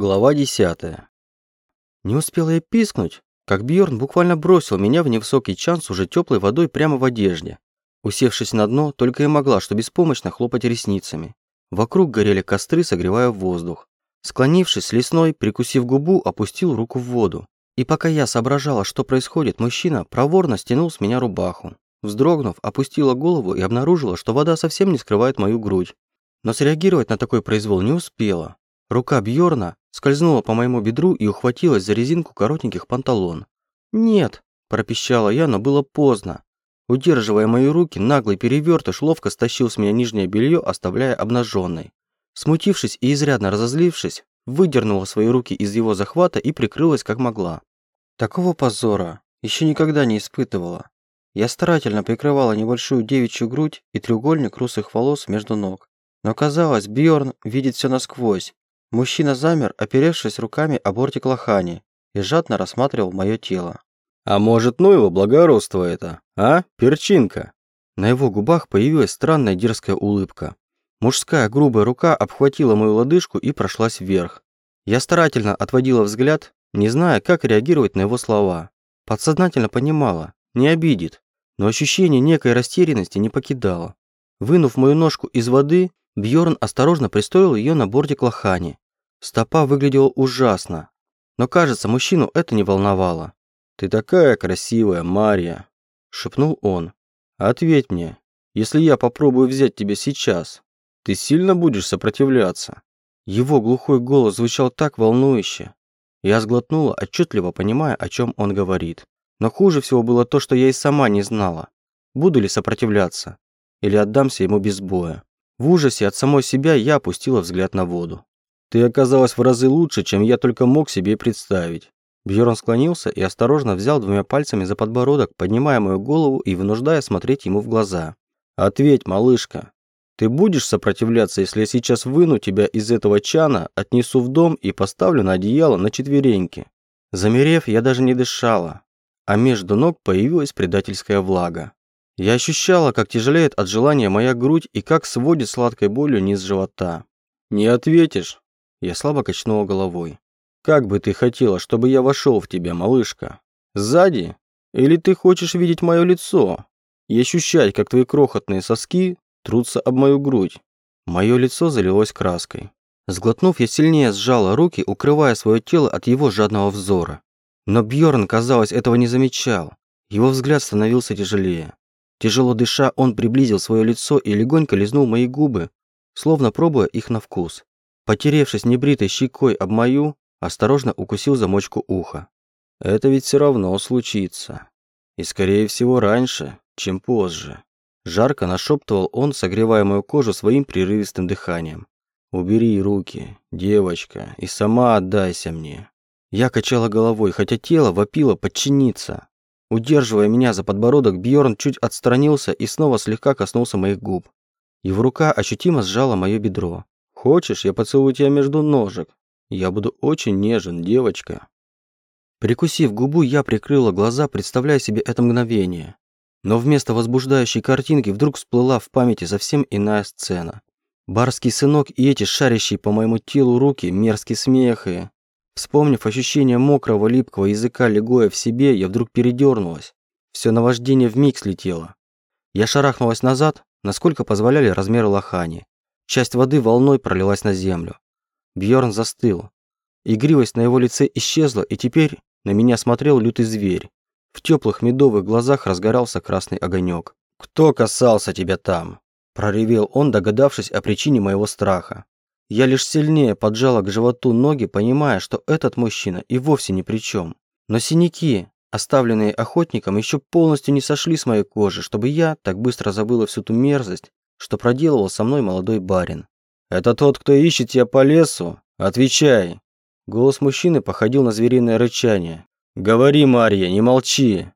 Глава 10. Не успела я пискнуть, как Бьорн буквально бросил меня в невысокий чан с уже теплой водой прямо в одежде. Усевшись на дно, только и могла, что беспомощно хлопать ресницами. Вокруг горели костры, согревая воздух. Склонившись лесной, прикусив губу, опустил руку в воду. И пока я соображала, что происходит, мужчина проворно стянул с меня рубаху. Вздрогнув, опустила голову и обнаружила, что вода совсем не скрывает мою грудь. Но среагировать на такой произвол не успела. Рука Бьорна скользнула по моему бедру и ухватилась за резинку коротеньких панталон. «Нет!» – пропищала я, но было поздно. Удерживая мои руки, наглый перевертыш ловко стащил с меня нижнее белье, оставляя обнаженной. Смутившись и изрядно разозлившись, выдернула свои руки из его захвата и прикрылась как могла. Такого позора еще никогда не испытывала. Я старательно прикрывала небольшую девичью грудь и треугольник русых волос между ног. Но казалось, Бьорн видит все насквозь Мужчина замер, оперевшись руками о бортик лохани, и жадно рассматривал мое тело. «А может, ну его благородство это, а, перчинка?» На его губах появилась странная дерзкая улыбка. Мужская грубая рука обхватила мою лодыжку и прошлась вверх. Я старательно отводила взгляд, не зная, как реагировать на его слова. Подсознательно понимала, не обидит, но ощущение некой растерянности не покидало. Вынув мою ножку из воды, Бьорн осторожно пристроил ее на бортик лохани. Стопа выглядела ужасно, но, кажется, мужчину это не волновало. «Ты такая красивая, Мария!» – шепнул он. «Ответь мне, если я попробую взять тебя сейчас, ты сильно будешь сопротивляться?» Его глухой голос звучал так волнующе. Я сглотнула, отчетливо понимая, о чем он говорит. Но хуже всего было то, что я и сама не знала, буду ли сопротивляться или отдамся ему без боя. В ужасе от самой себя я опустила взгляд на воду. «Ты оказалась в разы лучше, чем я только мог себе представить». Бьерн склонился и осторожно взял двумя пальцами за подбородок, поднимая мою голову и вынуждая смотреть ему в глаза. «Ответь, малышка, ты будешь сопротивляться, если я сейчас выну тебя из этого чана, отнесу в дом и поставлю на одеяло на четвереньки?» Замерев, я даже не дышала, а между ног появилась предательская влага. Я ощущала, как тяжелеет от желания моя грудь и как сводит сладкой болью низ живота. «Не ответишь?» Я слабо качнула головой. «Как бы ты хотела, чтобы я вошел в тебя, малышка? Сзади? Или ты хочешь видеть мое лицо и ощущать, как твои крохотные соски трутся об мою грудь?» Мое лицо залилось краской. Сглотнув, я сильнее сжала руки, укрывая свое тело от его жадного взора. Но Бьорн, казалось, этого не замечал. Его взгляд становился тяжелее. Тяжело дыша, он приблизил свое лицо и легонько лизнул мои губы, словно пробуя их на вкус. Потеревшись небритой щекой об мою, осторожно укусил замочку уха. «Это ведь все равно случится. И, скорее всего, раньше, чем позже». Жарко нашептывал он, согревая мою кожу своим прерывистым дыханием. «Убери руки, девочка, и сама отдайся мне». Я качала головой, хотя тело вопило подчиниться. Удерживая меня за подбородок, Бьорн чуть отстранился и снова слегка коснулся моих губ. Его рука ощутимо сжала мое бедро. «Хочешь, я поцелую тебя между ножек? Я буду очень нежен, девочка». Прикусив губу, я прикрыла глаза, представляя себе это мгновение. Но вместо возбуждающей картинки вдруг всплыла в памяти совсем иная сцена. Барский сынок и эти шарящие по моему телу руки, мерзкий смех и... Вспомнив ощущение мокрого липкого языка легоя в себе, я вдруг передернулась. Все наваждение вмиг слетело. Я шарахнулась назад, насколько позволяли размеры лохани. Часть воды волной пролилась на землю. Бьорн застыл. Игривость на его лице исчезла, и теперь на меня смотрел лютый зверь. В теплых медовых глазах разгорался красный огонек. «Кто касался тебя там?» проревел он, догадавшись о причине моего страха. Я лишь сильнее поджала к животу ноги, понимая, что этот мужчина и вовсе ни при чем. Но синяки, оставленные охотником, еще полностью не сошли с моей кожи, чтобы я так быстро забыла всю ту мерзость, что проделывал со мной молодой барин. «Это тот, кто ищет тебя по лесу? Отвечай!» Голос мужчины походил на звериное рычание. «Говори, Марья, не молчи!»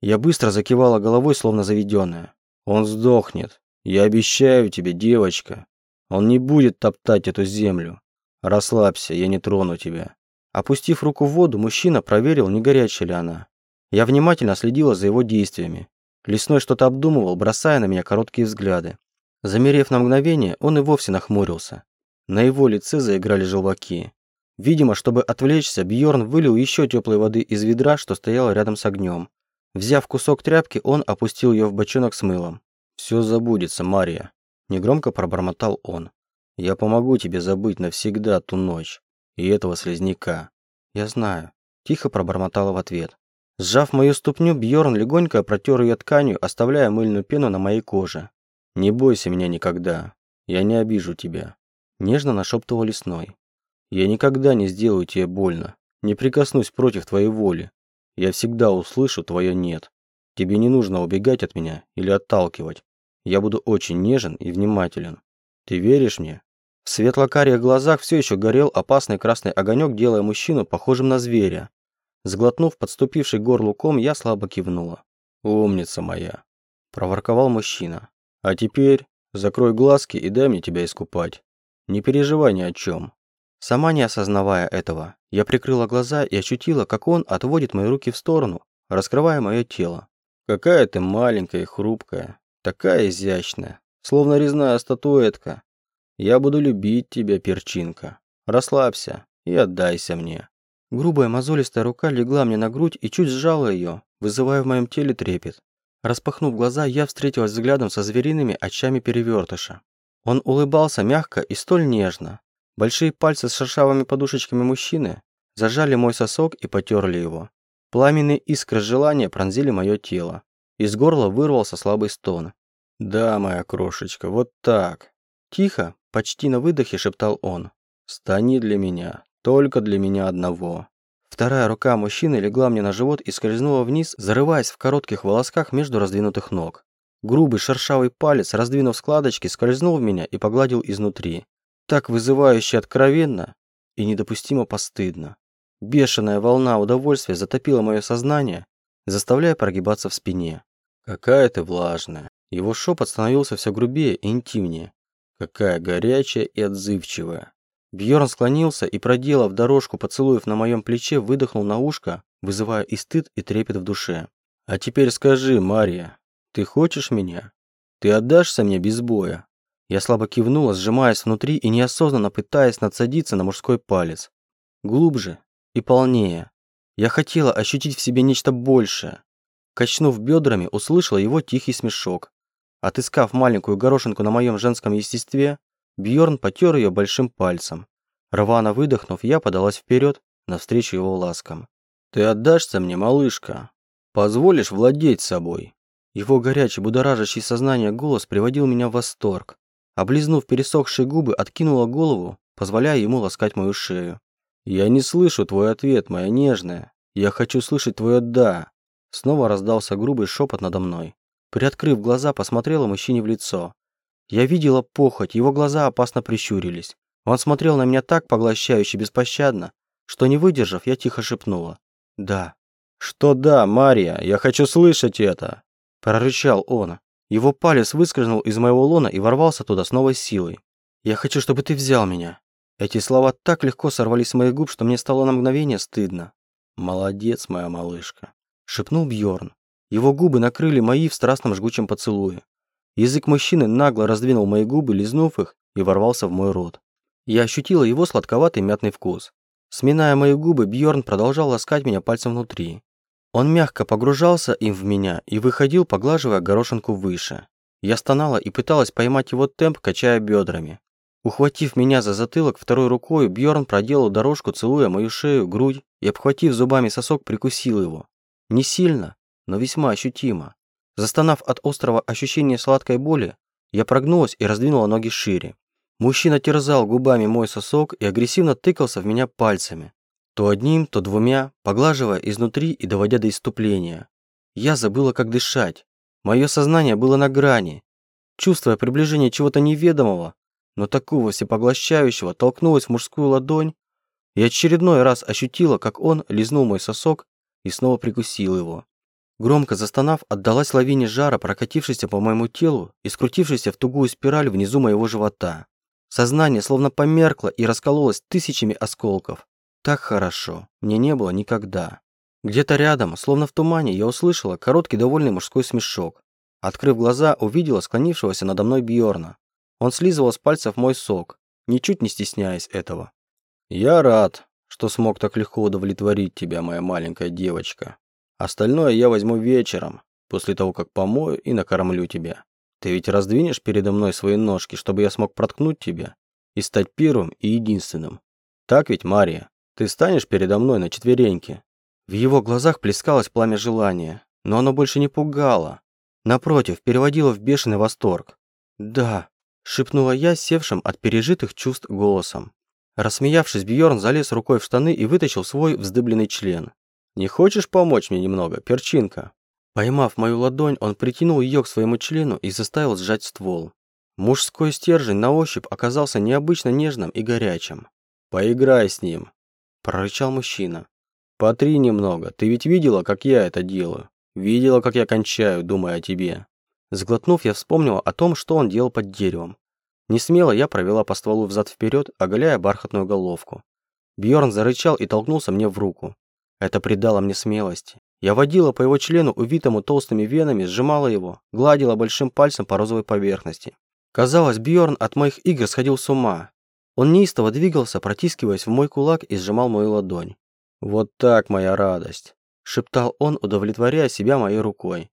Я быстро закивала головой, словно заведенная. «Он сдохнет. Я обещаю тебе, девочка. Он не будет топтать эту землю. Расслабься, я не трону тебя». Опустив руку в воду, мужчина проверил, не горячая ли она. Я внимательно следила за его действиями. Лесной что-то обдумывал, бросая на меня короткие взгляды. Замерев на мгновение, он и вовсе нахмурился. На его лице заиграли желваки. Видимо, чтобы отвлечься, Бьорн вылил еще теплой воды из ведра, что стояло рядом с огнем. Взяв кусок тряпки, он опустил ее в бочонок с мылом. «Все забудется, Мария», – негромко пробормотал он. «Я помогу тебе забыть навсегда ту ночь и этого слезняка». «Я знаю», – тихо пробормотала в ответ. Сжав мою ступню, Бьорн легонько протер ее тканью, оставляя мыльную пену на моей коже. «Не бойся меня никогда. Я не обижу тебя», – нежно нашептывал лесной. «Я никогда не сделаю тебе больно, не прикоснусь против твоей воли. Я всегда услышу твое «нет». Тебе не нужно убегать от меня или отталкивать. Я буду очень нежен и внимателен. Ты веришь мне?» В светло-карих глазах все еще горел опасный красный огонек, делая мужчину похожим на зверя. Сглотнув подступивший горлу ком, я слабо кивнула. «Умница моя!» – проворковал мужчина. «А теперь закрой глазки и дай мне тебя искупать. Не переживай ни о чем». Сама не осознавая этого, я прикрыла глаза и ощутила, как он отводит мои руки в сторону, раскрывая мое тело. «Какая ты маленькая и хрупкая, такая изящная, словно резная статуэтка. Я буду любить тебя, перчинка. Расслабься и отдайся мне». Грубая мозолистая рука легла мне на грудь и чуть сжала ее, вызывая в моем теле трепет. Распахнув глаза, я встретилась взглядом со звериными очами перевертыша. Он улыбался мягко и столь нежно. Большие пальцы с шершавыми подушечками мужчины зажали мой сосок и потерли его. Пламенные искры желания пронзили мое тело. Из горла вырвался слабый стон. «Да, моя крошечка, вот так». Тихо, почти на выдохе шептал он. «Стани для меня, только для меня одного. Вторая рука мужчины легла мне на живот и скользнула вниз, зарываясь в коротких волосках между раздвинутых ног. Грубый шершавый палец, раздвинув складочки, скользнул в меня и погладил изнутри. Так вызывающе откровенно и недопустимо постыдно. Бешеная волна удовольствия затопила мое сознание, заставляя прогибаться в спине. «Какая ты влажная!» Его шепот становился все грубее и интимнее. «Какая горячая и отзывчивая!» Бьорн склонился и, проделав дорожку поцелуев на моем плече, выдохнул на ушко, вызывая и стыд, и трепет в душе. «А теперь скажи, Мария, ты хочешь меня? Ты отдашься мне без боя?» Я слабо кивнула, сжимаясь внутри и неосознанно пытаясь надсадиться на мужской палец. Глубже и полнее. Я хотела ощутить в себе нечто большее. Качнув бедрами, услышала его тихий смешок. Отыскав маленькую горошинку на моем женском естестве, Бьорн потер ее большим пальцем. Рвано выдохнув, я подалась вперед, навстречу его ласкам. «Ты отдашься мне, малышка? Позволишь владеть собой?» Его горячий, будоражащий сознание голос приводил меня в восторг. Облизнув пересохшие губы, откинула голову, позволяя ему ласкать мою шею. «Я не слышу твой ответ, моя нежная. Я хочу слышать твое «да». Снова раздался грубый шепот надо мной. Приоткрыв глаза, посмотрела мужчине в лицо. Я видела похоть, его глаза опасно прищурились. Он смотрел на меня так поглощающе беспощадно, что не выдержав, я тихо шепнула. «Да». «Что да, Мария? Я хочу слышать это!» Прорычал он. Его палец выскользнул из моего лона и ворвался туда с новой силой. «Я хочу, чтобы ты взял меня». Эти слова так легко сорвались с моих губ, что мне стало на мгновение стыдно. «Молодец, моя малышка», – шепнул Бьорн. Его губы накрыли мои в страстном жгучем поцелуе. Язык мужчины нагло раздвинул мои губы, лизнув их, и ворвался в мой рот. Я ощутила его сладковатый мятный вкус. Сминая мои губы, Бьорн продолжал ласкать меня пальцем внутри. Он мягко погружался им в меня и выходил, поглаживая горошинку выше. Я стонала и пыталась поймать его темп, качая бедрами. Ухватив меня за затылок второй рукой, Бьорн проделал дорожку, целуя мою шею, грудь и, обхватив зубами сосок, прикусил его. Не сильно, но весьма ощутимо. Застонав от острого ощущения сладкой боли, я прогнулась и раздвинула ноги шире. Мужчина терзал губами мой сосок и агрессивно тыкался в меня пальцами. То одним, то двумя, поглаживая изнутри и доводя до иступления. Я забыла, как дышать. Мое сознание было на грани. Чувствуя приближение чего-то неведомого, но такого всепоглощающего, толкнулась в мужскую ладонь и очередной раз ощутила, как он лизнул мой сосок и снова прикусил его. Громко застонав, отдалась лавине жара, прокатившейся по моему телу и скрутившейся в тугую спираль внизу моего живота. Сознание словно померкло и раскололось тысячами осколков. Так хорошо мне не было никогда. Где-то рядом, словно в тумане, я услышала короткий довольный мужской смешок. Открыв глаза, увидела склонившегося надо мной Бьорна. Он слизывал с пальцев мой сок, ничуть не стесняясь этого. Я рад, что смог так легко удовлетворить тебя, моя маленькая девочка. Остальное я возьму вечером, после того, как помою и накормлю тебя. Ты ведь раздвинешь передо мной свои ножки, чтобы я смог проткнуть тебя и стать первым и единственным. Так ведь, Мария? Ты станешь передо мной на четвереньки?» В его глазах плескалось пламя желания, но оно больше не пугало. Напротив, переводило в бешеный восторг. «Да», – шепнула я, севшим от пережитых чувств голосом. Рассмеявшись, Бьорн залез рукой в штаны и вытащил свой вздыбленный член. «Не хочешь помочь мне немного, перчинка?» Поймав мою ладонь, он притянул ее к своему члену и заставил сжать ствол. Мужской стержень на ощупь оказался необычно нежным и горячим. «Поиграй с ним», – прорычал мужчина. «Потри немного, ты ведь видела, как я это делаю? Видела, как я кончаю, думая о тебе?» Сглотнув, я вспомнила о том, что он делал под деревом. Несмело я провела по стволу взад-вперед, оголяя бархатную головку. Бьорн зарычал и толкнулся мне в руку. Это придало мне смелости. Я водила по его члену, увитому толстыми венами, сжимала его, гладила большим пальцем по розовой поверхности. Казалось, Бьорн от моих игр сходил с ума. Он неистово двигался, протискиваясь в мой кулак и сжимал мою ладонь. «Вот так моя радость», – шептал он, удовлетворяя себя моей рукой.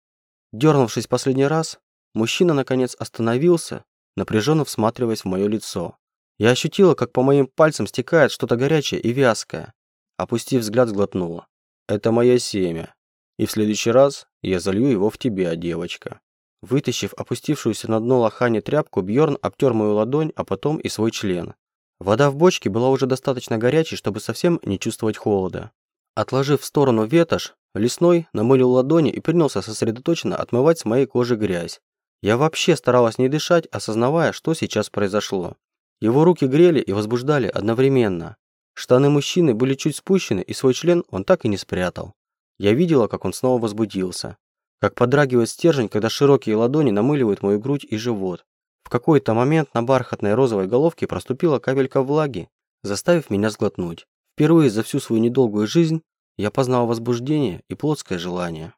Дернувшись последний раз, мужчина наконец остановился, напряженно всматриваясь в мое лицо. Я ощутила, как по моим пальцам стекает что-то горячее и вязкое. Опустив взгляд, сглотнула. «Это мое семя, и в следующий раз я залью его в тебя, девочка». Вытащив опустившуюся на дно лохани тряпку, Бьорн обтер мою ладонь, а потом и свой член. Вода в бочке была уже достаточно горячей, чтобы совсем не чувствовать холода. Отложив в сторону ветошь, лесной намылил ладони и принялся сосредоточенно отмывать с моей кожи грязь. Я вообще старалась не дышать, осознавая, что сейчас произошло. Его руки грели и возбуждали одновременно. Штаны мужчины были чуть спущены, и свой член он так и не спрятал. Я видела, как он снова возбудился. Как подрагивает стержень, когда широкие ладони намыливают мою грудь и живот. В какой-то момент на бархатной розовой головке проступила капелька влаги, заставив меня сглотнуть. Впервые за всю свою недолгую жизнь я познал возбуждение и плотское желание.